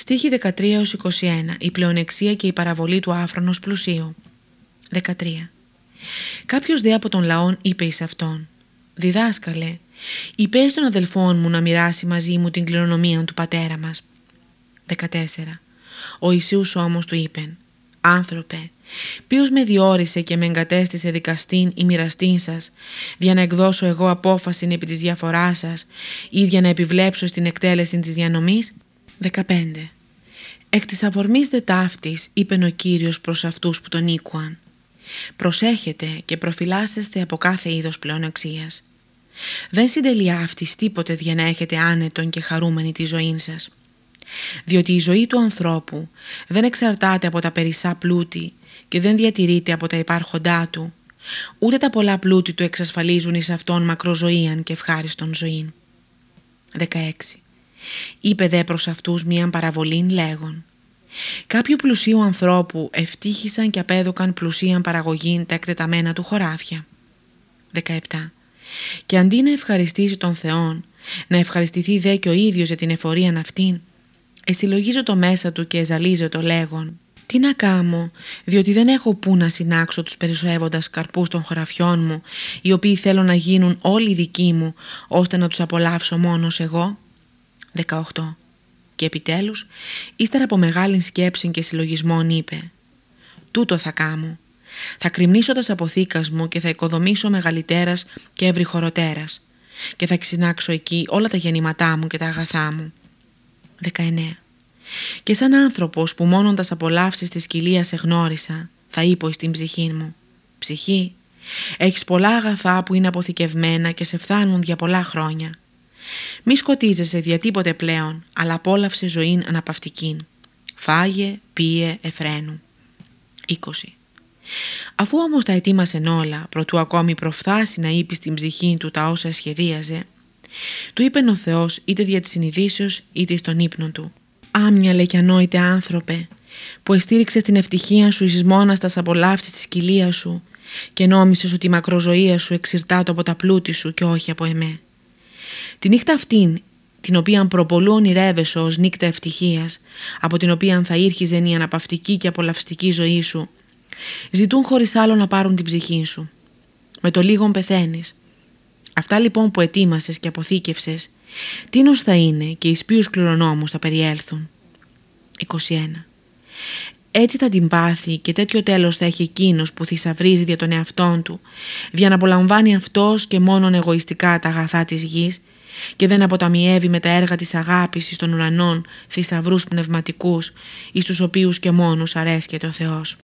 Στίχη 13-21 Η πλεονεξία και η παραβολή του άφρονος πλουσίου. 13 Κάποιος δε από τον λαόν είπε εις αυτόν «Διδάσκαλε, είπες των αδελφών μου να μοιράσει μαζί μου την κληρονομία του πατέρα μας». 14 Ο Ιησούς όμως του είπεν «Άνθρωπε, ποιος με διόρισε και με εγκατέστησε δικαστήν ή μοιραστήν σας, για να εκδώσω εγώ απόφαση επί της διαφοράς σας ή για να επιβλέψω στην εκτέλεση της διανομής» 15. Εκ της αφορμής δε ταύτης είπεν ο Κύριος προς αυτούς που τον ήκουαν. Προσέχετε και προφυλάσσεστε από κάθε είδος πλεονεξίας. Δεν συντελεί αυτής τίποτε για να έχετε άνετον και χαρούμενη τη ζωή σας. Διότι η ζωή του ανθρώπου δεν εξαρτάται από τα περισσά πλούτη και δεν διατηρείται από τα υπάρχοντά του, ούτε τα πολλά πλούτη του εξασφαλίζουν εις αυτόν μακροζωίαν και ευχάριστον ζωήν. 16. Είπε δε προς αυτούς μίαν παραβολήν λέγον Κάποιου πλουσίου ανθρώπου ευτύχησαν και απέδωκαν πλουσίαν παραγωγήν τα εκτεταμένα του χωράφια. 17. Και αντί να ευχαριστήσει τον Θεόν, να ευχαριστηθεί δε και ο ίδιος για την εφορίαν αυτήν, εσυλλογίζω το μέσα του και εζαλίζω το λέγον «Τι να κάμω, διότι δεν έχω πού να συνάξω τους περισσεύοντας καρπούς των χωραφιών μου, οι οποίοι θέλω να γίνουν όλοι δικοί μου, ώστε να τους απολαύσω μόνος εγώ». 18. Και επιτέλους, ύστερα από μεγάλη σκέψη και συλλογισμόν είπε «Τούτο θα κάμω. Θα κρυμνήσω τα αποθήκας μου και θα οικοδομήσω μεγαλύτερας και ευρυχωροτέρας και θα ξυνάξω εκεί όλα τα γεννήματά μου και τα αγαθά μου». 19. Και σαν άνθρωπος που μόνον τα απολαύσεις της κοιλίας εγνώρισα, θα είπω στην ψυχή μου «Ψυχή, έχεις πολλά αγαθά που είναι αποθηκευμένα και σε φτάνουν για πολλά χρόνια. Μη σκοτίζεσαι δια τίποτε πλέον, αλλά απόλαυσε ζωήν αναπαυτικήν. Φάγε, πίε, εφραίνου. 20. Αφού όμως τα ετοίμασε όλα, προτού ακόμη προφθάσει να είπε στην ψυχή του τα όσα σχεδίαζε, του είπε ο Θεός είτε δια της συνειδήσεως είτε στον ύπνο του. Άμυαλε και ανόητε άνθρωπε, που εστήριξες την ευτυχία σου εις μόνας στα απολαύσεις της κοιλίας σου και νόμισες ότι η μακροζωία σου εξυρτάτω από τα πλούτη σου και όχι από εμέ. Τη νύχτα αυτήν, την οποία προπολού ονειρεύεσαι ως νύχτα ευτυχίας, από την οποία θα ήρχιζε η αναπαυτική και απολαυστική ζωή σου, ζητούν χωρίς άλλο να πάρουν την ψυχή σου. Με το λίγον πεθαίνεις. Αυτά λοιπόν που ετοίμασες και αποθήκευσες, τίνος θα είναι και εις ποιους κληρονόμους θα περιέλθουν. 21. Έτσι θα την πάθει και τέτοιο τέλος θα έχει εκείνος που θησαυρίζει για τον εαυτόν του, για να απολαμβάνει αυτός και μόνον εγωιστικά τα αγαθά της γης και δεν αποταμιεύει με τα έργα της αγάπης των ουρανών θησαυρούς πνευματικούς, εις τους οποίους και μόνους αρέσκεται ο Θεός.